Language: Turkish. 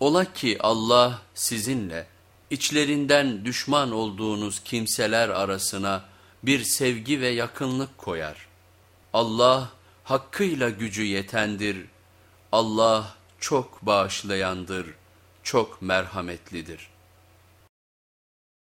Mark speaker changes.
Speaker 1: Ola ki Allah sizinle içlerinden düşman olduğunuz kimseler arasına bir sevgi ve yakınlık koyar. Allah hakkıyla gücü yetendir. Allah çok bağışlayandır, çok merhametlidir.''